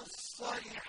الصيحة